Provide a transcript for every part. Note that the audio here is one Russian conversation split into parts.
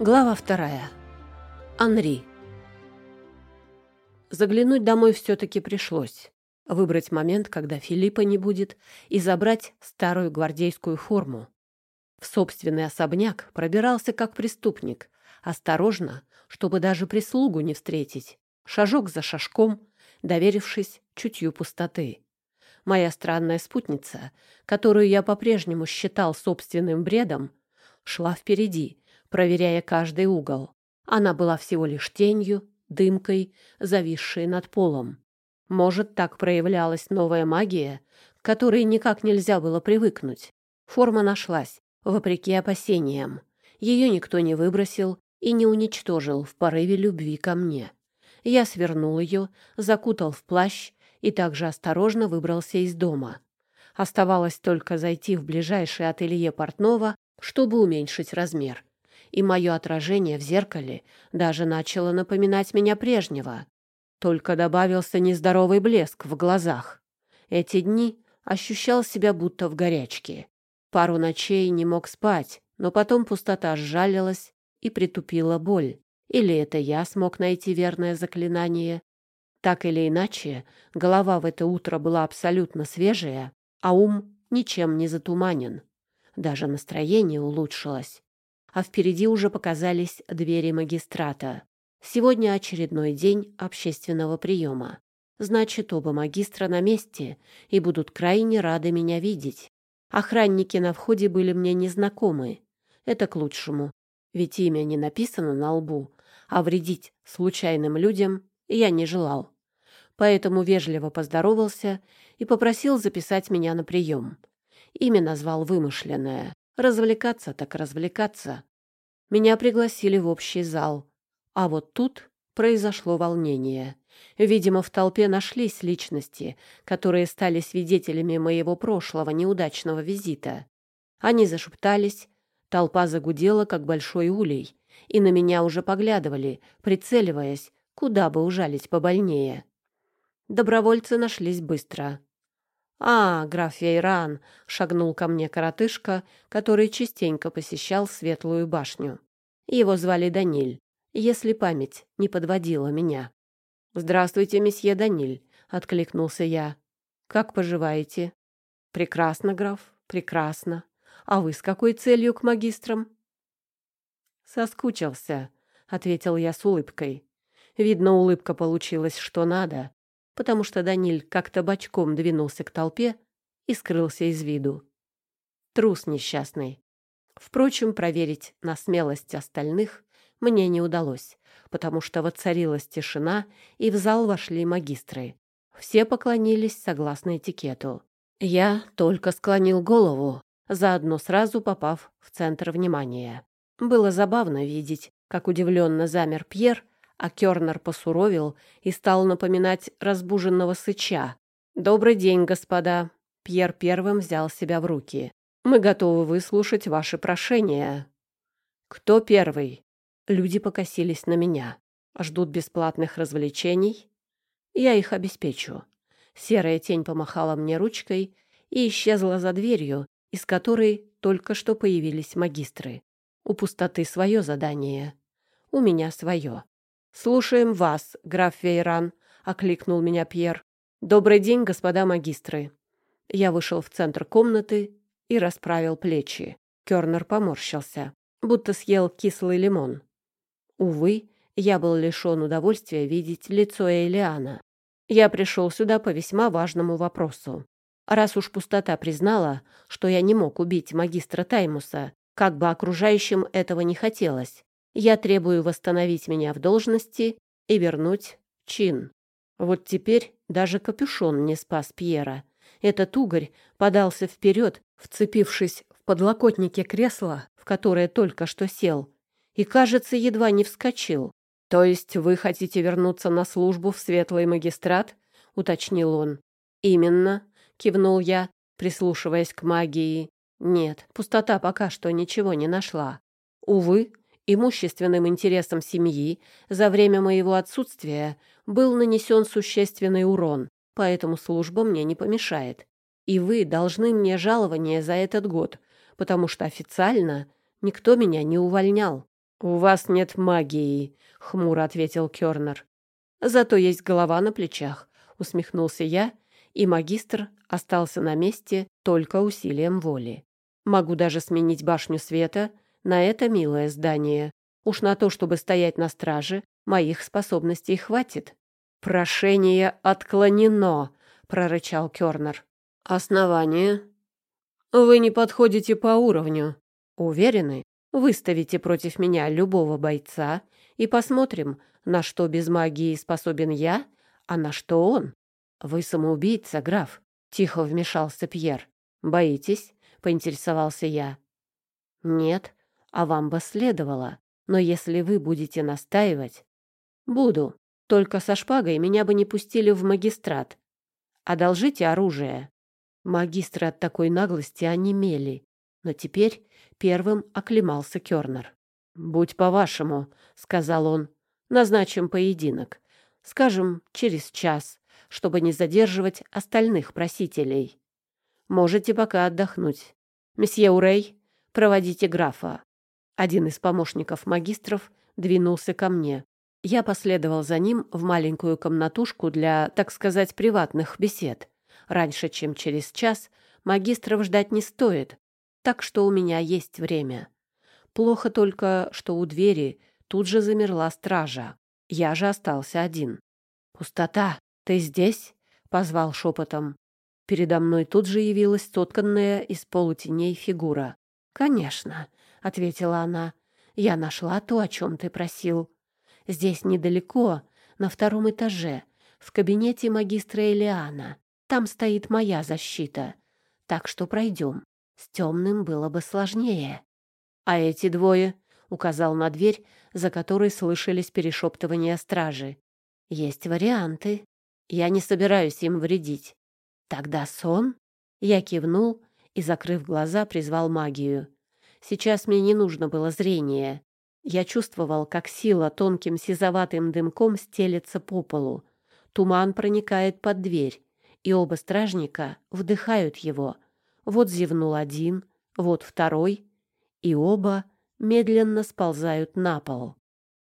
Глава вторая. Анри. Заглянуть домой все-таки пришлось. Выбрать момент, когда Филиппа не будет, и забрать старую гвардейскую форму. В собственный особняк пробирался как преступник, осторожно, чтобы даже прислугу не встретить, шажок за шажком, доверившись чутью пустоты. Моя странная спутница, которую я по-прежнему считал собственным бредом, шла впереди — проверяя каждый угол. Она была всего лишь тенью, дымкой, зависшей над полом. Может, так проявлялась новая магия, к которой никак нельзя было привыкнуть. Форма нашлась, вопреки опасениям. Ее никто не выбросил и не уничтожил в порыве любви ко мне. Я свернул ее, закутал в плащ и также осторожно выбрался из дома. Оставалось только зайти в ближайшее ателье портного, чтобы уменьшить размер и мое отражение в зеркале даже начало напоминать меня прежнего. Только добавился нездоровый блеск в глазах. Эти дни ощущал себя будто в горячке. Пару ночей не мог спать, но потом пустота сжалилась и притупила боль. Или это я смог найти верное заклинание? Так или иначе, голова в это утро была абсолютно свежая, а ум ничем не затуманен. Даже настроение улучшилось а впереди уже показались двери магистрата. Сегодня очередной день общественного приема. Значит, оба магистра на месте и будут крайне рады меня видеть. Охранники на входе были мне незнакомы. Это к лучшему, ведь имя не написано на лбу, а вредить случайным людям я не желал. Поэтому вежливо поздоровался и попросил записать меня на прием. Имя назвал вымышленное. Развлекаться так развлекаться. Меня пригласили в общий зал. А вот тут произошло волнение. Видимо, в толпе нашлись личности, которые стали свидетелями моего прошлого неудачного визита. Они зашептались, толпа загудела, как большой улей, и на меня уже поглядывали, прицеливаясь, куда бы ужалить побольнее. Добровольцы нашлись быстро. «А, граф Вейран!» — шагнул ко мне коротышка, который частенько посещал Светлую башню. Его звали Даниль, если память не подводила меня. «Здравствуйте, месье Даниль!» — откликнулся я. «Как поживаете?» «Прекрасно, граф, прекрасно. А вы с какой целью к магистрам?» «Соскучился», — ответил я с улыбкой. Видно, улыбка получилась что надо, потому что Даниль как-то бочком двинулся к толпе и скрылся из виду. Трус несчастный. Впрочем, проверить на смелость остальных мне не удалось, потому что воцарилась тишина, и в зал вошли магистры. Все поклонились согласно этикету. Я только склонил голову, заодно сразу попав в центр внимания. Было забавно видеть, как удивленно замер Пьер, а Кёрнер посуровил и стал напоминать разбуженного сыча. «Добрый день, господа!» Пьер первым взял себя в руки. «Мы готовы выслушать ваши прошения». «Кто первый?» Люди покосились на меня. Ждут бесплатных развлечений? Я их обеспечу. Серая тень помахала мне ручкой и исчезла за дверью, из которой только что появились магистры. У пустоты свое задание. У меня свое. «Слушаем вас, граф Вейран», — окликнул меня Пьер. «Добрый день, господа магистры». Я вышел в центр комнаты и расправил плечи. Кёрнер поморщился, будто съел кислый лимон. Увы, я был лишён удовольствия видеть лицо Элиана. Я пришел сюда по весьма важному вопросу. Раз уж пустота признала, что я не мог убить магистра Таймуса, как бы окружающим этого не хотелось, я требую восстановить меня в должности и вернуть чин. Вот теперь даже капюшон не спас Пьера. Этот угорь подался вперед, вцепившись в подлокотники кресла, в которое только что сел, и, кажется, едва не вскочил. «То есть вы хотите вернуться на службу в светлый магистрат?» — уточнил он. «Именно», — кивнул я, прислушиваясь к магии. «Нет, пустота пока что ничего не нашла. Увы, имущественным интересам семьи за время моего отсутствия был нанесен существенный урон, поэтому служба мне не помешает. И вы должны мне жалование за этот год, потому что официально никто меня не увольнял. «У вас нет магии», — хмуро ответил Кёрнер. «Зато есть голова на плечах», — усмехнулся я, и магистр остался на месте только усилием воли. «Могу даже сменить башню света на это милое здание. Уж на то, чтобы стоять на страже, моих способностей хватит». «Прошение отклонено», — прорычал Кёрнер. «Основание?» «Вы не подходите по уровню. Уверены?» Выставите против меня любого бойца и посмотрим, на что без магии способен я, а на что он. Вы самоубийца, граф, тихо вмешался Пьер. Боитесь? поинтересовался я. Нет, а вам бы следовало. Но если вы будете настаивать, буду. Только со шпагой меня бы не пустили в магистрат. Одолжите оружие. Магистры от такой наглости онемели. Но теперь первым оклемался Кёрнер. «Будь по-вашему», — сказал он. «Назначим поединок. Скажем, через час, чтобы не задерживать остальных просителей. Можете пока отдохнуть. Месье Урей, проводите графа». Один из помощников магистров двинулся ко мне. Я последовал за ним в маленькую комнатушку для, так сказать, приватных бесед. Раньше, чем через час, магистров ждать не стоит, так что у меня есть время. Плохо только, что у двери тут же замерла стража. Я же остался один. «Пустота, ты здесь?» — позвал шепотом. Передо мной тут же явилась сотканная из полутеней фигура. «Конечно», — ответила она. «Я нашла то, о чем ты просил. Здесь недалеко, на втором этаже, в кабинете магистра Элиана. Там стоит моя защита. Так что пройдем. С темным было бы сложнее. А эти двое, — указал на дверь, за которой слышались перешептывания стражи. Есть варианты. Я не собираюсь им вредить. Тогда сон? Я кивнул и, закрыв глаза, призвал магию. Сейчас мне не нужно было зрение. Я чувствовал, как сила тонким сизоватым дымком стелется по полу. Туман проникает под дверь, и оба стражника вдыхают его — вот зевнул один, вот второй, и оба медленно сползают на пол.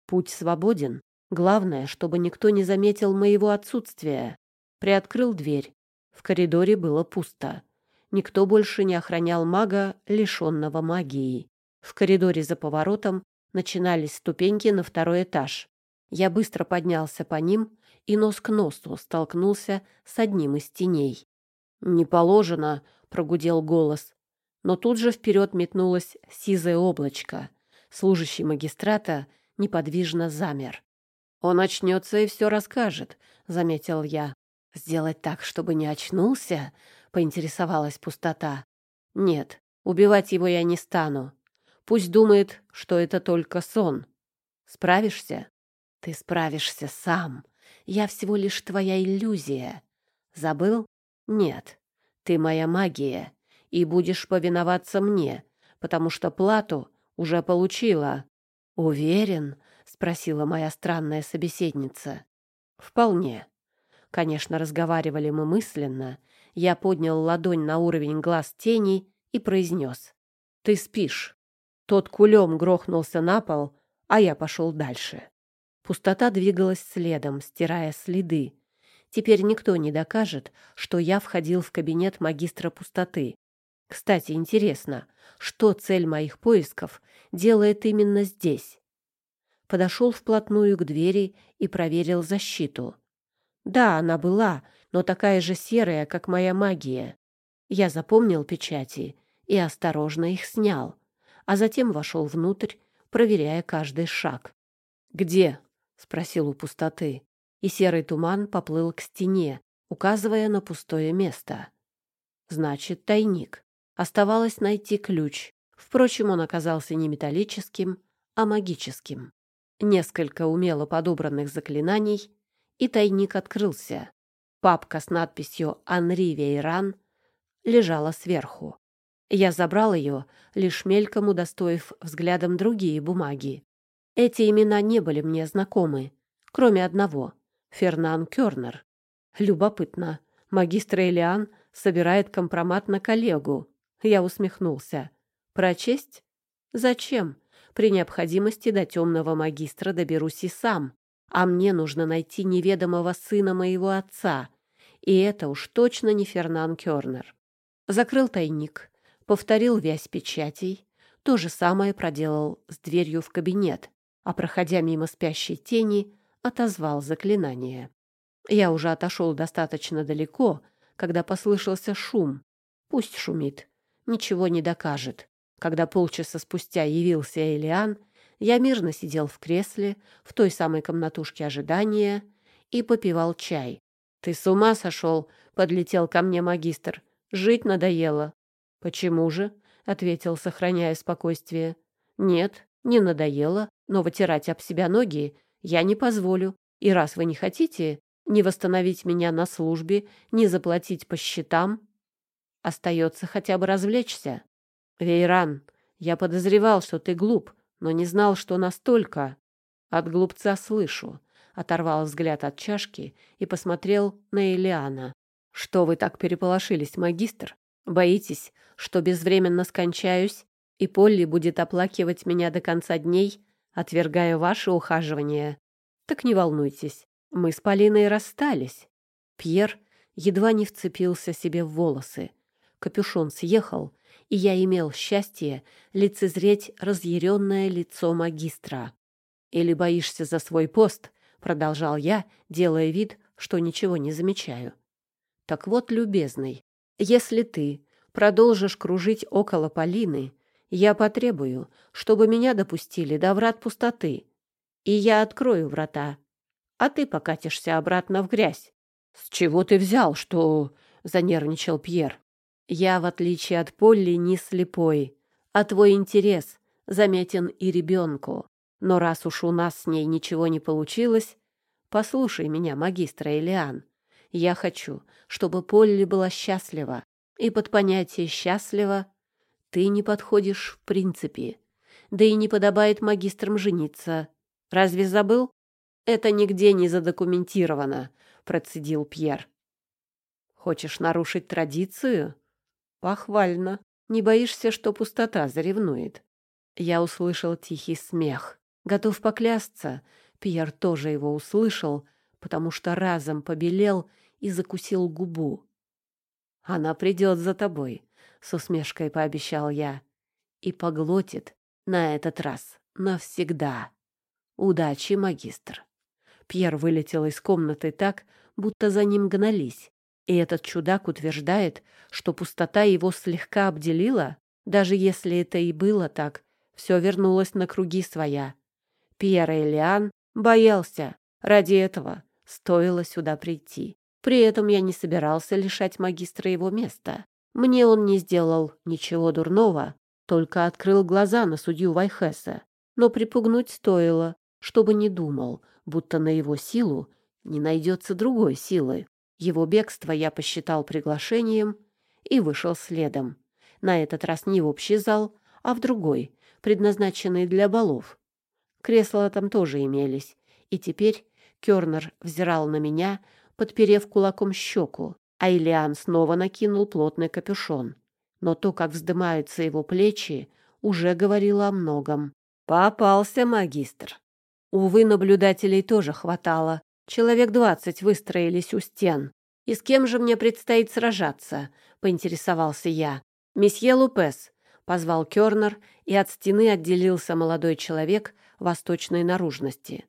Путь свободен. Главное, чтобы никто не заметил моего отсутствия. Приоткрыл дверь. В коридоре было пусто. Никто больше не охранял мага, лишенного магии. В коридоре за поворотом начинались ступеньки на второй этаж. Я быстро поднялся по ним и нос к носу столкнулся с одним из теней. «Не положено», прогудел голос. Но тут же вперед метнулось сизое облачко. Служащий магистрата неподвижно замер. «Он очнется и все расскажет», — заметил я. «Сделать так, чтобы не очнулся?» — поинтересовалась пустота. «Нет, убивать его я не стану. Пусть думает, что это только сон. Справишься?» «Ты справишься сам. Я всего лишь твоя иллюзия. Забыл? Нет. Ты моя магия, и будешь повиноваться мне, потому что плату уже получила. Уверен? спросила моя странная собеседница. Вполне. Конечно, разговаривали мы мысленно. Я поднял ладонь на уровень глаз тени и произнес. «Ты спишь». Тот кулем грохнулся на пол, а я пошел дальше. Пустота двигалась следом, стирая следы, Теперь никто не докажет, что я входил в кабинет магистра пустоты. Кстати, интересно, что цель моих поисков делает именно здесь? Подошел вплотную к двери и проверил защиту. Да, она была, но такая же серая, как моя магия. Я запомнил печати и осторожно их снял, а затем вошел внутрь, проверяя каждый шаг. «Где?» — спросил у пустоты и серый туман поплыл к стене, указывая на пустое место. Значит, тайник. Оставалось найти ключ. Впрочем, он оказался не металлическим, а магическим. Несколько умело подобранных заклинаний, и тайник открылся. Папка с надписью «Анри Вейран» лежала сверху. Я забрал ее, лишь мельком удостоив взглядом другие бумаги. Эти имена не были мне знакомы, кроме одного — Фернан Кёрнер. Любопытно. Магистр Элиан собирает компромат на коллегу. Я усмехнулся. Прочесть? Зачем? При необходимости до темного магистра доберусь и сам. А мне нужно найти неведомого сына моего отца. И это уж точно не Фернан Кёрнер. Закрыл тайник, повторил вязь печатей. То же самое проделал с дверью в кабинет, а, проходя мимо спящей тени, отозвал заклинание. Я уже отошел достаточно далеко, когда послышался шум. Пусть шумит, ничего не докажет. Когда полчаса спустя явился Элиан, я мирно сидел в кресле, в той самой комнатушке ожидания, и попивал чай. «Ты с ума сошел?» — подлетел ко мне магистр. «Жить надоело». «Почему же?» — ответил, сохраняя спокойствие. «Нет, не надоело, но вытирать об себя ноги я не позволю. И раз вы не хотите не восстановить меня на службе, не заплатить по счетам, остается хотя бы развлечься. Вейран, я подозревал, что ты глуп, но не знал, что настолько. От глупца слышу. Оторвал взгляд от чашки и посмотрел на Элиана. Что вы так переполошились, магистр? Боитесь, что безвременно скончаюсь, и Полли будет оплакивать меня до конца дней, отвергая ваши ухаживания? Так не волнуйтесь, мы с Полиной расстались. Пьер едва не вцепился себе в волосы. Капюшон съехал, и я имел счастье лицезреть разъяренное лицо магистра. «Или боишься за свой пост?» — продолжал я, делая вид, что ничего не замечаю. «Так вот, любезный, если ты продолжишь кружить около Полины, я потребую, чтобы меня допустили до врат пустоты, и я открою врата а ты покатишься обратно в грязь. — С чего ты взял, что... — занервничал Пьер. — Я, в отличие от Полли, не слепой, а твой интерес заметен и ребенку. Но раз уж у нас с ней ничего не получилось, послушай меня, магистра Элиан. Я хочу, чтобы Полли была счастлива, и под понятие «счастлива» ты не подходишь в принципе. Да и не подобает магистрам жениться. Разве забыл? Это нигде не задокументировано, процедил Пьер. Хочешь нарушить традицию? Похвально. Не боишься, что пустота заревнует? Я услышал тихий смех. Готов поклясться, Пьер тоже его услышал, потому что разом побелел и закусил губу. Она придет за тобой, с усмешкой пообещал я, и поглотит на этот раз навсегда. Удачи, магистр. Пьер вылетел из комнаты так, будто за ним гнались. И этот чудак утверждает, что пустота его слегка обделила, даже если это и было так, все вернулось на круги своя. Пьер Элиан боялся. Ради этого стоило сюда прийти. При этом я не собирался лишать магистра его места. Мне он не сделал ничего дурного, только открыл глаза на судью Вайхеса. Но припугнуть стоило, чтобы не думал, будто на его силу не найдется другой силы. Его бегство я посчитал приглашением и вышел следом. На этот раз не в общий зал, а в другой, предназначенный для балов. Кресла там тоже имелись, и теперь Кёрнер взирал на меня, подперев кулаком щеку, а Ильян снова накинул плотный капюшон. Но то, как вздымаются его плечи, уже говорило о многом. «Попался магистр!» Увы, наблюдателей тоже хватало. Человек двадцать выстроились у стен. «И с кем же мне предстоит сражаться?» — поинтересовался я. «Месье Лупес», — позвал Кёрнер, и от стены отделился молодой человек восточной наружности.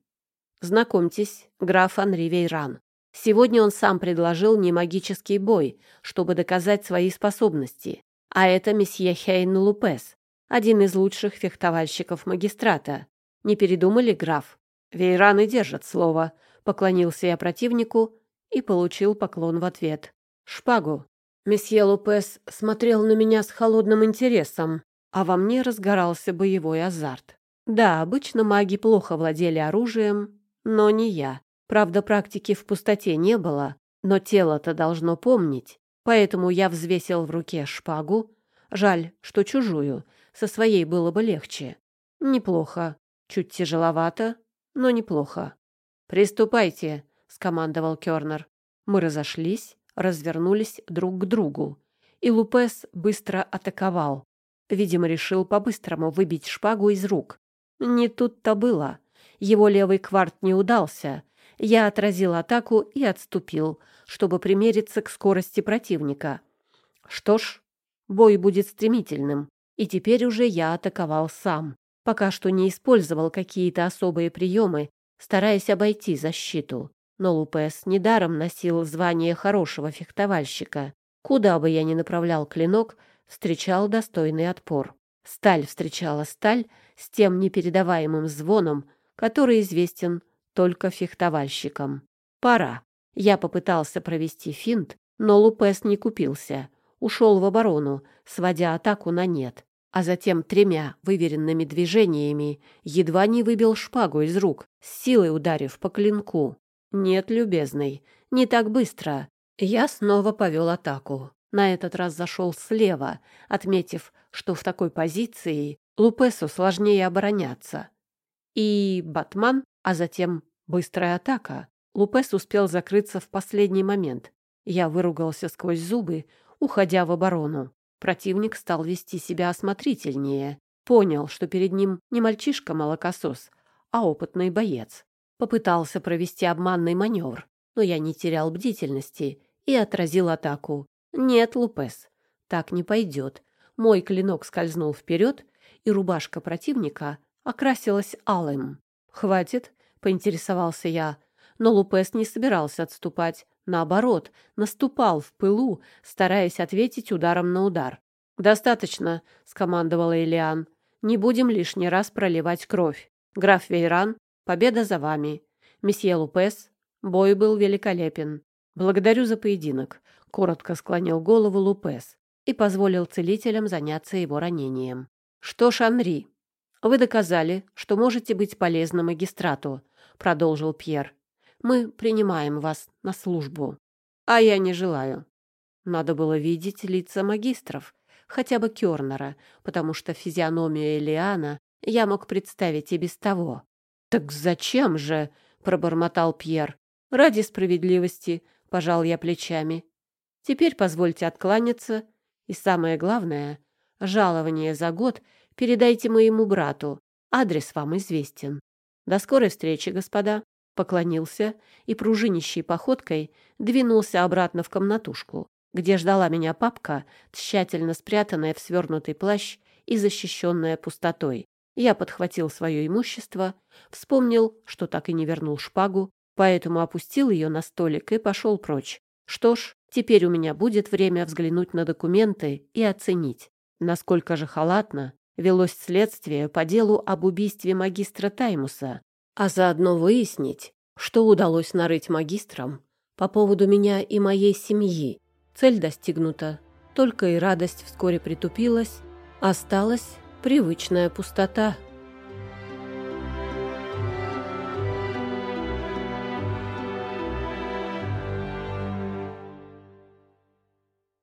«Знакомьтесь, граф Анри Вейран. Сегодня он сам предложил не магический бой, чтобы доказать свои способности. А это месье Хейн Лупес, один из лучших фехтовальщиков магистрата. Не передумали, граф? Вейраны держат слово. Поклонился я противнику и получил поклон в ответ. Шпагу. Месье Лупес смотрел на меня с холодным интересом, а во мне разгорался боевой азарт. Да, обычно маги плохо владели оружием, но не я. Правда, практики в пустоте не было, но тело-то должно помнить. Поэтому я взвесил в руке шпагу. Жаль, что чужую. Со своей было бы легче. Неплохо. Чуть тяжеловато, но неплохо. «Приступайте», — скомандовал Кёрнер. Мы разошлись, развернулись друг к другу, и Лупес быстро атаковал. Видимо, решил по-быстрому выбить шпагу из рук. Не тут-то было. Его левый кварт не удался. Я отразил атаку и отступил, чтобы примериться к скорости противника. Что ж, бой будет стремительным, и теперь уже я атаковал сам. Пока что не использовал какие-то особые приемы, стараясь обойти защиту. Но Лупес недаром носил звание хорошего фехтовальщика. Куда бы я ни направлял клинок, встречал достойный отпор. Сталь встречала сталь с тем непередаваемым звоном, который известен только фехтовальщикам. Пора. Я попытался провести финт, но Лупес не купился. Ушел в оборону, сводя атаку на нет. А затем тремя выверенными движениями едва не выбил шпагу из рук, с силой ударив по клинку. «Нет, любезный, не так быстро». Я снова повел атаку. На этот раз зашел слева, отметив, что в такой позиции Лупесу сложнее обороняться. И Батман, а затем быстрая атака. Лупес успел закрыться в последний момент. Я выругался сквозь зубы, уходя в оборону. Противник стал вести себя осмотрительнее. Понял, что перед ним не мальчишка-молокосос, а опытный боец. Попытался провести обманный маневр, но я не терял бдительности и отразил атаку. «Нет, Лупес, так не пойдет». Мой клинок скользнул вперед, и рубашка противника окрасилась алым. «Хватит?» — поинтересовался я. Но Лупес не собирался отступать. Наоборот, наступал в пылу, стараясь ответить ударом на удар. «Достаточно», — скомандовала Элиан. «Не будем лишний раз проливать кровь. Граф Вейран, победа за вами. Месье Лупес, бой был великолепен. Благодарю за поединок», — коротко склонил голову Лупес и позволил целителям заняться его ранением. «Что ж, Анри, вы доказали, что можете быть полезны магистрату», — продолжил Пьер. «Мы принимаем вас на службу». «А я не желаю». Надо было видеть лица магистров, хотя бы Кёрнера, потому что физиономию Элиана я мог представить и без того. «Так зачем же?» — пробормотал Пьер. «Ради справедливости», — пожал я плечами. «Теперь позвольте откланяться, и самое главное, жалование за год передайте моему брату, адрес вам известен. До скорой встречи, господа!» Поклонился и пружинищей походкой двинулся обратно в комнатушку где ждала меня папка, тщательно спрятанная в свернутый плащ и защищенная пустотой. Я подхватил свое имущество, вспомнил, что так и не вернул шпагу, поэтому опустил ее на столик и пошел прочь. Что ж, теперь у меня будет время взглянуть на документы и оценить, насколько же халатно велось следствие по делу об убийстве магистра Таймуса, а заодно выяснить, что удалось нарыть магистрам по поводу меня и моей семьи. Цель достигнута. Только и радость вскоре притупилась. Осталась привычная пустота —